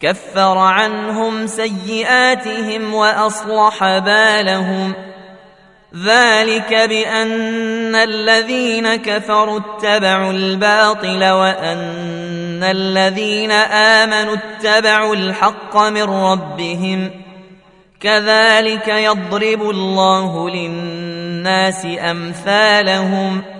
كفر عنهم سيئاتهم وأصلح بالهم. ذلك بأن الذين كفروا اتبعوا الباطل وأن الذين آمنوا اتبعوا الحق من ربهم. كذلك يضرب الله للناس أمثالهم.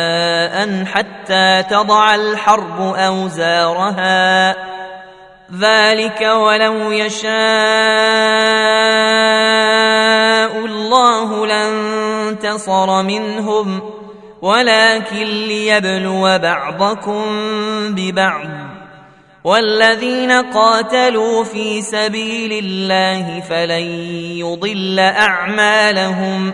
حتى تضع الحرب أوزارها. ذلك ولو يشاء الله لانتصر منهم ولكن ليبلو بعضكم ببعض. والذين قاتلوا في سبيل الله فلن يضل أعمالهم.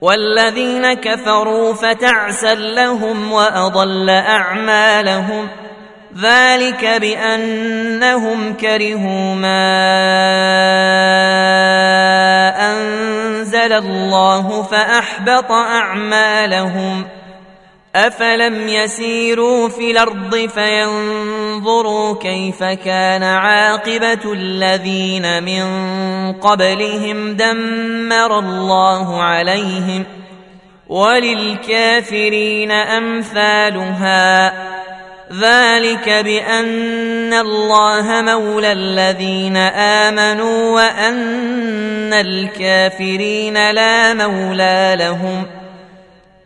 والذين كفروا فتعسا لهم وأضل أعمالهم ذلك بأنهم كرهوا ما أنزل الله فأحبط أعمالهم أفلم يسيروا في الأرض فينظروا كيف كان عاقبة الذين من قبلهم دمر الله عليهم وللكافرين أمثالها. ذلك بأن الله مولى الذين آمنوا وأن الكافرين لا مولى لهم.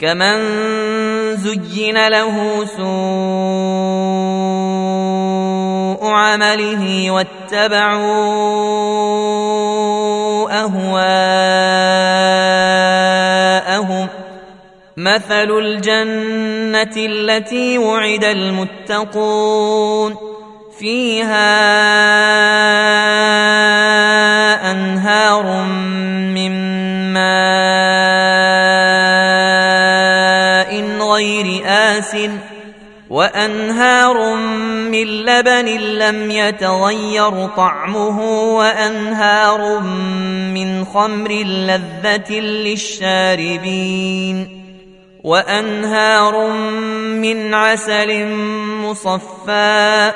كمن زين له سوء عمله واتبعوا اهواءهم مثل الجنه التي وعد المتقون فيها انهار من غير آس وأنهار من لبن لم يتغير طعمه وأنهار من خمر لذة للشاربين وأنهار من عسل مصفى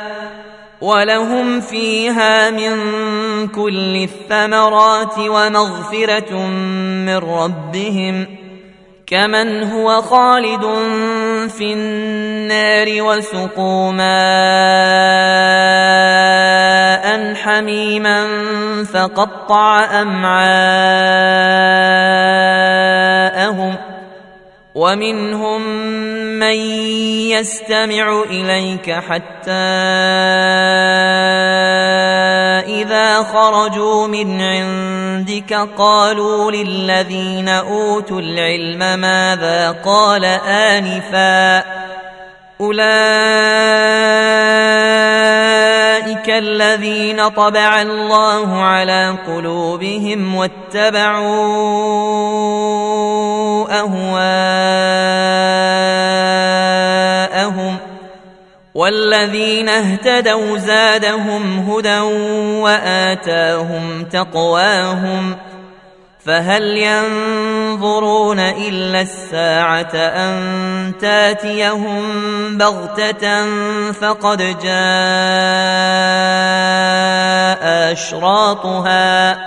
ولهم فيها من كل الثمرات ومغفرة من ربهم ۖ كمن هو خالد في النار وسقوا ماء حميما فقطع أمعاءهم ومنهم من يستمع إليك حتى اذا خرجوا من عندك قالوا للذين أوتوا العلم ماذا قال آنفا أولئك الذين طبع الله على قلوبهم واتبعوا أهواءهم والذين اهتدوا زادهم هدى وآتاهم تقواهم فهل ينظرون إلا الساعة أن تاتيهم بغتة فقد جاء أشراطها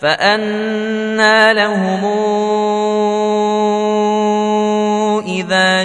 فانى لهم إذا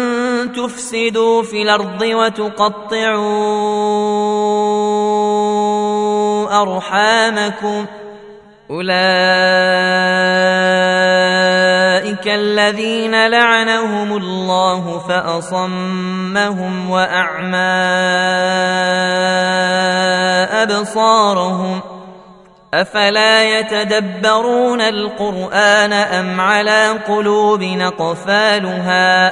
تفسدوا في الأرض وتقطعوا أرحامكم أولئك الذين لعنهم الله فأصمهم وأعمى أبصارهم ۖ أفلا يتدبرون القرآن أم على قلوب نقفالها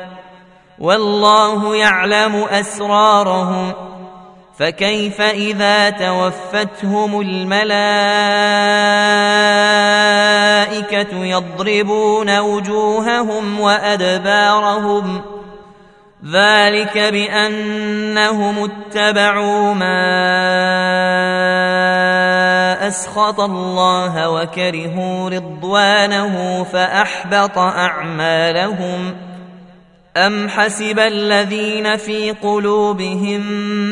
والله يعلم أسرارهم فكيف إذا توفتهم الملائكة يضربون وجوههم وأدبارهم ذلك بأنهم اتبعوا ما أسخط الله وكرهوا رضوانه فأحبط أعمالهم ام حسب الذين في قلوبهم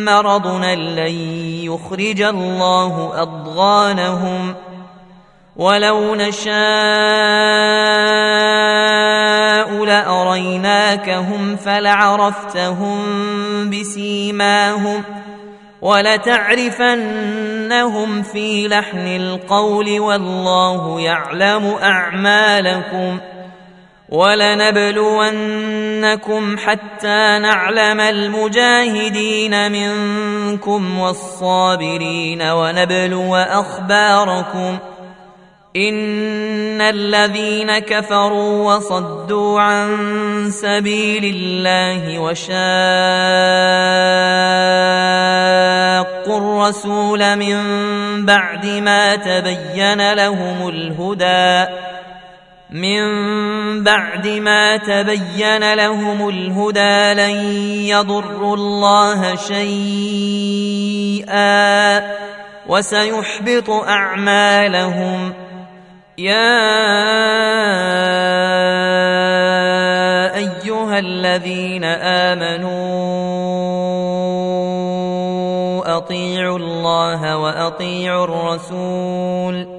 مرض لن يخرج الله اضغانهم ولو نشاء لاريناكهم فلعرفتهم بسيماهم ولتعرفنهم في لحن القول والله يعلم اعمالكم ولنبلونكم حتى نعلم المجاهدين منكم والصابرين ونبلو اخباركم ۖ إن الذين كفروا وصدوا عن سبيل الله وشاقوا الرسول من بعد ما تبين لهم الهدى من بعد ما تبين لهم الهدى لن يضروا الله شيئا وسيحبط أعمالهم. يا أيها الذين آمنوا أطيعوا الله وأطيعوا الرسول.